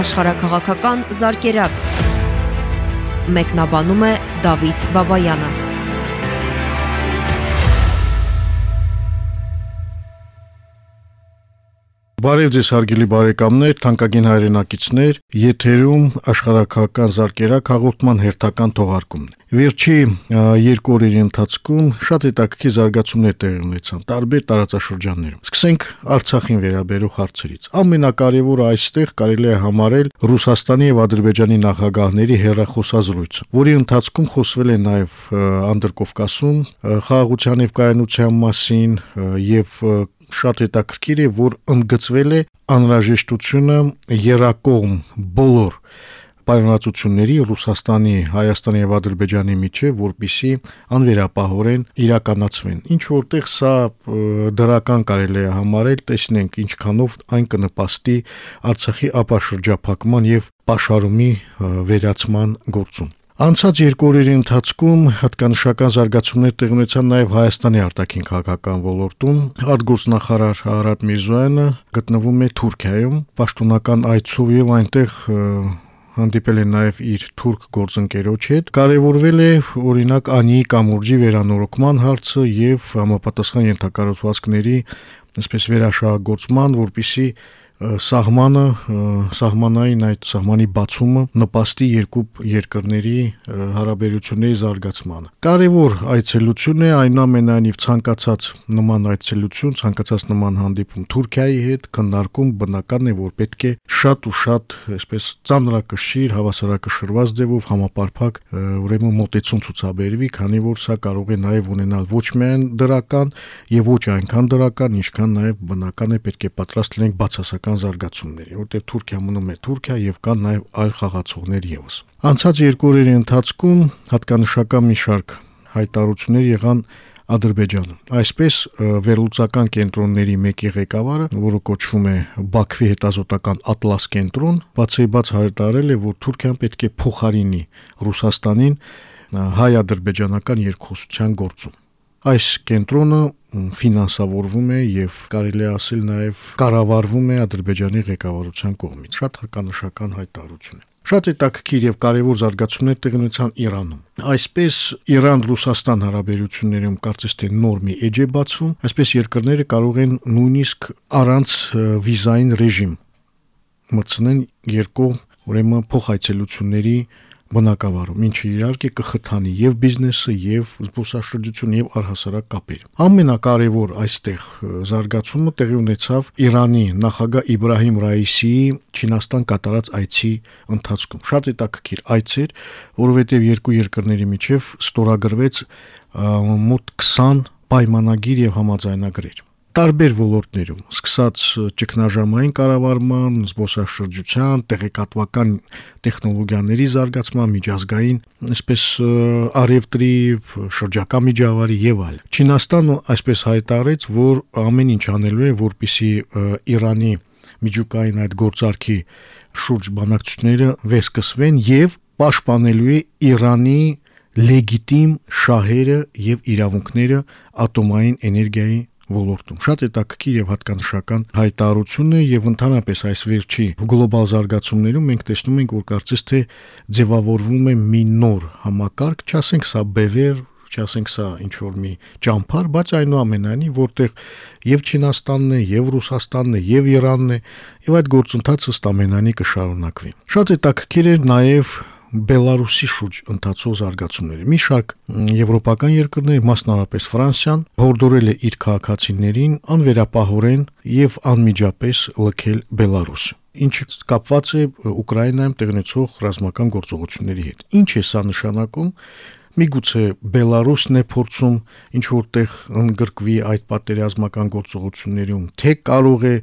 աշխարհակղական զարգերակ։ Մեկնաբանում է Դավիթ Բաբայանը։ Բարև ձեզ հարգելի բարեկամներ, թանկագին հայրենակիցներ, եթերում աշխարհակական զարգերակ հաղորդման հերթական թողարկումն է։ Վերջի երկու օրերի ընթացքում շատ հետաքրքիր զարգացումներ տեղի ունեցան տարբեր տարածաշրջաններում։ Սկսենք Արցախին վերաբերող հարցերից։ Ամենակարևորը այստեղ կարելի է համարել Ռուսաստանի եւ Ադրբեջանի նախագահների հերրախոսազրույցը, որի ընթացքում խոսվել է նաեւ Անդրկովկասում խաղաղության եւ կայունության մասին եւ շատ հետաքրքիր է, որ ընդգծվել է անհրաժեշտությունը երակողմ բոլոր պայմանացությունների Ռուսաստանի, Հայաստանի եւ Ադրբեջանի միջև, որպիսի անվերապահորեն իրականացվեն։ Ինչ որտեղ սա դրական կարելի է համարել, տեսնենք ինչքանով այն կնպաստի Արցախի ապաշրջափակման եւ պաշարումի վերացման գործում։ Անցած երկու օրերի ընթացքում հատկանշական զարգացումներ տեղ ունեցան նաև Հայաստանի արտաքին քաղաքական ոլորտում։ Արտգործնախարար Արադ Միրզոյանը գտնվում է Թուրքիայում, պաշտոնական այցով եւ այնտեղ հանդիպել է նաև իր թուրք գործընկերոջ հետ։ Կարևորվել է օրինակ անի կամուրջի վերանորոգման հարցը եւ համապատասխան ենթակառուցվածքների այսպես վերաշահագործման, որպիսի սահմանը սահմանային այդ սահմանի բացումը նպաստի երկու երկրների հարաբերությունների զարգացմանը։ Կարևոր այցելություն է այնուամենայնիվ ցանկացած նման այցելություն, ցանկացած նման հանդիպում Թուրքիայի հետ քննարկում բնական է, որ պետք է շատ ու շատ այսպես ծանրակշիռ, հավասարակշռված ձևով համապարփակ ուրեմն մոտեցում ցուցաբերվի, քանի որ սա կարող է նաև ունենալ ոչ միայն դրական եւ ոչ այնքան դրական, ինչքան նաև բնական է պետք է պատրաստ լինենք բացասական ռազմական զարգացումների, որտեղ Թուրքիա մնում է Թուրքիա եւ կան նաեւ այլ խաղացողներ եւս։ Անցած երկու օրերի ընթացքում հատկանշական մի շարք հայտարարություններ եղան Ադրբեջանում։ Այսպես վերլուծական կենտրոնների մեկի ղեկավարը, որը կոչվում է Բաքվի հետազոտական Ատլաս կենտրոն, բացեբաց հայտարարել է, որ Թուրքիան պետք է փոխարինի Ռուսաստանին հայ-ադրբեջանական երկխոսության գործում այս կենտրոնը ֆինանսավորվում է եւ կարելի է ասել նաեւ կառավարվում է Ադրբեջանի ղեկավարության կողմից։ Շատ հականշական հայտարարություն է։ Շատ հետաքրքիր եւ կարեւոր զարգացումներ տեղի ունեցան Իրանում։ Այսպես Իրան-Ռուսաստան հարաբերություններում կարծես թե նոր մի էջ է բացվում, այսպես երկրները կարող են նույնիսկ առանց վիզային ռեժիմ մտցնեն երկու ուրեմն փոխայցելությունների բնակավարում, ինչը իհարկե կխթանի եւ բիզնեսը, եւ զբոսաշրջությունը եւ առհասարակ կապերը։ Ամենակարևոր այստեղ զարգացումը տեղի ունեցավ Իրանի նախագահ Իբրահիմ Ռայիսիի Չինաստան կատարած այցի ընթացքում։ Շատ հետաքրքիր այց էր, որովհետեւ երկու երկրների միջև ստորագրվեց մոտ 20 պայմանագիր եւ համաձայնագրեր տարբեր ոլորտներում, սկսած ճգնաժամային կառավարման, զբոսաշրջության, տեղեկատվական տեխնոլոգիաների զարգացման, միջազգային, այսպես արևտրի, շրջակա միջավայրի եւ այլ։ Չինաստանը այսպես հայտարարեց, որ ամեն ինչ անելու է, որպիսի Իրանի միջուկային այդ գործարքի շուրջ բանակցությունները վերսկսվեն եւ պաշտպանելու է Իրանի լեգիտիմ շահերը եւ իրավունքները ատոմային էներգիայի ոլորտում։ Շատ հետաքրքիր եւ հատկանշական հայտարարություն է եւ ընդհանրապես այս վերջի գլոբալ զարգացումներում մենք տեսնում ենք, որ կարծես թե ձևավորվում է մի նոր համակարգ, չասենք սա բևեր, չասենք սա ինչ որ մի ճամփար, բայց այնուամենայնիվ որտեղ եւ Չինաստանն է, եւ Ռուսաստանն է, եւ Իրանն է, եւ այդ գործընթացը ըստ ամենանի կշարունակվի։ Շատ հետաքրքիր է նաեւ Բելարուսի շուրջ ընթացող զարգացումները։ Մի շարք եվրոպական երկրներ, մասնավորապես Ֆրանսիան, հորդորել է իր քաղաքացիներին անվերապահորեն եւ անմիջապես լքել Բելարուսը ինչը կապված է Ուկրաինայում տեղնեցող ռազմական գործողությունների հետ։ Ինչ է սա նշանակում Միգուցե Բելարուսն է փորձում ինչ որտեղ ընդգրկվի այդ պատերազմական գործողություններում, թե կարող է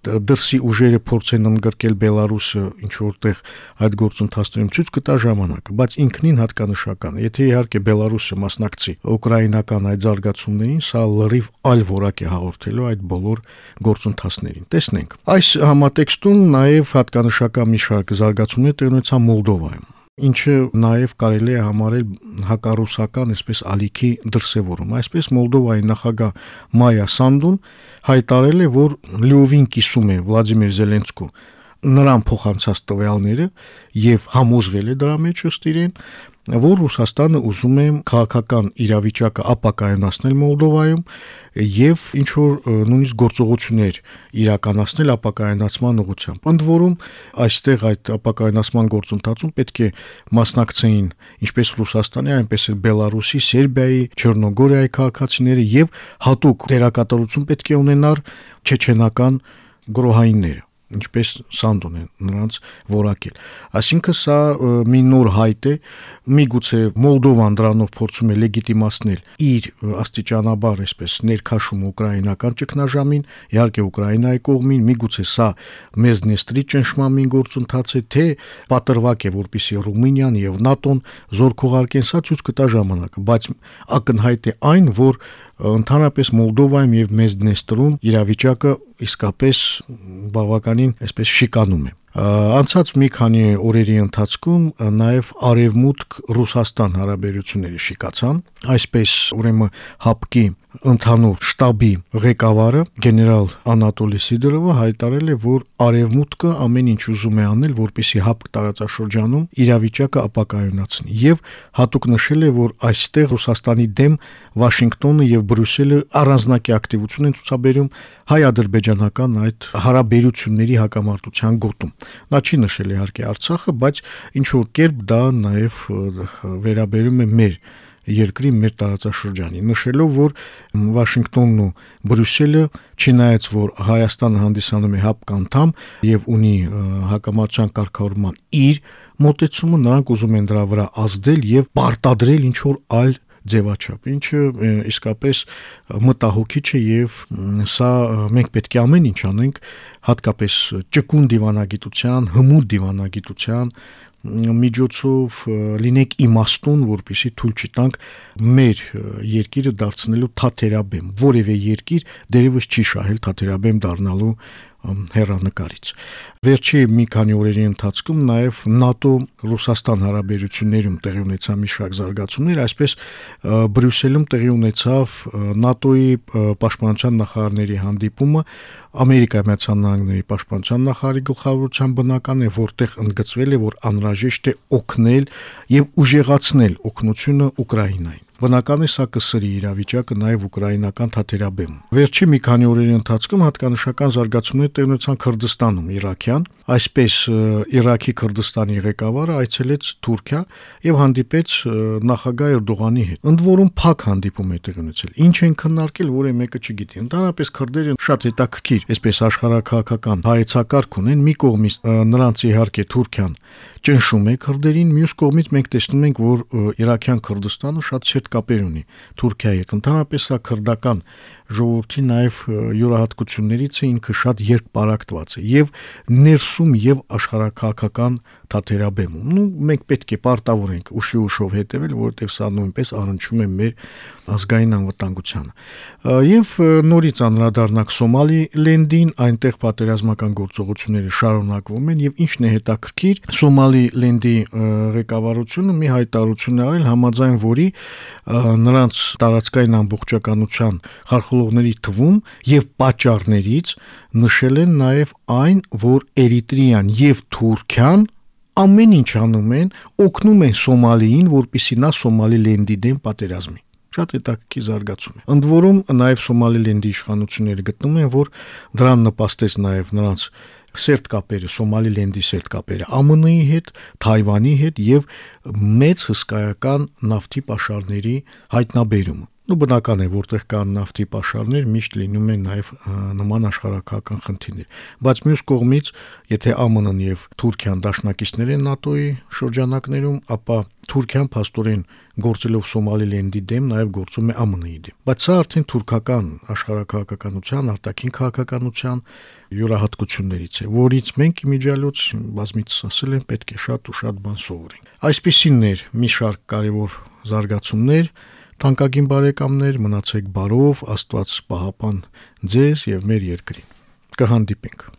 դրսի ուժերը փորձեն ընդգրկել Բելարուսը ինչ որտեղ այդ գործընթացներում ցույց կտա ժամանակը, բայց ինքնին հատկանշական Եթե իհարկե Բելարուսը մասնակցի ուկրաինական այդ զարգացումներին, սա լրիվ այլ որակ է հաղորդելու այդ բոլոր գործընթացներին։ Տեսնենք։ Այս համատեքստում նաև հատկանշական մի շարք զարգացումներ տեղնեցան Մոլդովայում ինչը նաև կարելի է համարել հակառուսական, այսպես ալիքի դրսևորում։ Այսպես Մոլդովայի նախագահ Մայա Սանդուն հայտարել է, որ լիովին կիսում է Վլադիմիր Զելենսկու նրան փոխանցած տվյալները եւ համոզվել է դրա մեջ ըստ իրեն, որ Ռուսաստանը ուզում է քաղաքական իրավիճակը ապակայունացնել Մոլդովայում եւ ինչ որ նույնիսկ գործողություններ իրականացնել ապակայունացման ուղղությամբ։ Ընդ որում այստեղ այդ ապակայունացման գործընթացում պետք է մասնակցեին ինչպես Ռուսաստանի, այնպես էլ Բելարուսի, Սերբիայի, Չեռնոգորիայի քաղաքացիները եւ հատուկ դերակատարություն պետք է ունենար չեչենական գրոհայինները ինչպես Սանդոն է նրանց որակել։ Այսինքն սա մի նոր հայտ է, միգուցե Մոլդովան դրանով փորձում է լեգիտիմացնել իր աստիճանաբար այսպես ներքաշում ուկրաինական ճգնաժամին, իհարկե Ուկրաինայի կողմին, միգուցե սա մեզ նեստրի ճնշմամին գործընթաց է, թե պատրվակ է, որպիսի Ռումինիան եւ ՆԱՏՕ-ն զորքողարկեն, սա ցույց կտա ժամանակը, բայց ակնհայտ է այն, որ ընդհանրապես Մոլդովայում եւ Մեզդնեստրում իրավիճակը իսկապես բավականին այսպես շիկանում է Անցած մի քանի օրերի ընթացքում նաև արևմուտք Ռուսաստան հարաբերությունները շիկացան, այսպես ուրեմն հապկի ընդհանուր շտաբի ղեկավարը գեներալ Անատոլի Սիդորովը հայտարարել է, որ արևմուտքը ամեն ինչ ուզում է անել, որպեսզի հապկ տարածաշրջանում իրավիճակը ապակայունացնի եւ հատուկ նշել է, որ այստեղ Ռուսաստանի դեմ Վաշինգտոնը եւ Բրյուսելը առանձնակի ակտիվություն են ցուցաբերում հայ-ադրբեջանական այդ հարաբերությունների հակամարտության գոտում։ Նա չի նշել իհարկե Արցախը, բայց ինչ որ կերպ դա նաև վերաբերում է մեր երկրի մեր տարածաշրջանի նշելով որ Վաշինգտոնն ու Բրյուսելը չնայած որ Հայաստանը հանդիսանում է հապկ անդամ եւ ունի հակամարտության կարգավորման իր մոտեցումը նրանք ուզում են դրա վրա ազդել եւ պարտադրել ինչ որ այլ ձևաչափ, ինչը իսկապես մտահոգիչ է եւ սա մենք պետք է ամեն ինչ անենք, հատկապես ճկուն դիվանագիտության, հմուտ դիվանագիտության միջոցով լինենք իմաստուն, որպեսի թույլ չտանք մեր երկիրը դարձնելու թաթերաբեմ։ Որևէ երկիր դերևս չի շահել թաթերաբեմ դառնալու հերանեկարից։ Վերջի մի քանի օրերի ընթացքում նաև ՆԱՏՕ-Ռուսաստան հարաբերություններում տեղի ունեցավ մի շարք զարգացումներ, այսպես Բրյուսելում տեղի ունեցավ ՆԱՏՕ-ի պաշտպանության նախարարների հանդիպումը, Ամերիկայի Միացյալ Նահանգների պաշտպանության նախարարի գլխավորության բնական է, որտեղ ընդգծվել է, որ անհրաժեշտ է օգնել եւ ուժեղացնել օգնությունը Ուկրաինային։ Բնական է սա կսրի իրավիճակը նաև ուկրաինական թաթերաբեմ։ Վերջի մի քանի օրերի ընթացքում հատկանշական զարգացումներ տեղ ունեցան Քրդստանում, Իրաքյան, այսպես Իրաքի Քրդստանի ղեկավարը այցելեց Թուրքիա եւ հանդիպեց նախագահ Էրդողանի հետ։ Ընդ որում փակ հանդիպում է տեղ ունեցել։ Ինչ են քննարկել, որը մեկը չգիտի։ Ընդհանրապես քրդերը շատ հետաքրքիր, այսպես աշխարհակահաղական հայեցակարգ ունեն։ Մի կողմից նրանց իհարկե Թուրքիան ճնշում է քրդերին, մյուս կողմից մենք տեսնում ենք, որ Իրաքյան Քրդստանը շատ շետ կապեր ունի. Թուրքիայի հետ։ Ընդհանրապես սա քրդական ժողովրդի նաև յուրահատկություններից է ինքը շատ երկպարակտված է եւ ներսում եւ աշխարհակահաղական թաթերաբեմում։ Ну մենք պետք է պարտավորենք ուշի ուշով հետևել, որովհետեւ սա նույնպես առնչում է մեր ազգային անվտանգությանը։ Եվ նորից անդրադառնանք Սոմալի լենդին, այնտեղ պատերազմական գործողությունները շարունակվում են եւ ինչն է հետաքրքիր, Սոմալի լենդի ղեկավարությունը մի հայտարարություն է արել համաձայն որի նրանց տարածքային ամբողջականության խարխլողների թվում եւ պատճառներից նշել են նաեւ այն, որ Էրիտրիան եւ Թուրքիան ամեն ինչ անում են, օգնում են Սոմալիին, որպիսի նա Սոմալիլենդի դեմ պատերազմի շատ հետաքրքիր զարգացում է։ Ընդ որում նաև Սոմալիլենդի իշխանությունները գտնում են, որ դրան նպաստեց նաև նրանց սերտ կապերը, Սոմալիլենդի սերտ կապերը ԱՄՆ-ի հետ, Թայվանի հետ եւ մեծ հսկայական նավթի պաշարների հայտնաբերումը։ Ну բնական է, որտեղ կան նավթի պաշարներ, միշտ լինում են նաև նման աշխարհակական խնդիրներ։ Բայց մյուս կողմից, եթե ԱՄՆ-ն եւ Թուրքիան դաշնակիցներ են ՆԱՏՕ-ի շրջանակներում, ապա Թուրքիան փաստորեն գործելով Սոմալիլենդի դեմ նաև գործում է ԱՄՆ-ի դեմ։ Բայց սա արդեն թուրքական աշխարհակահաղականության, արտաքին քաղաքականության յուրահատկություններից է, որից մենք իմիջիալոց բազմից ասել են պետք է շատ ու շատ բան սովորենք։ Այսպիսինն էր մի շարք կարևոր զարգացումներ, Թանկագին բարեկամներ, մնացեք բարով, Աստված պահապան ձեզ եւ մեր երկրին։ Կհանդիպենք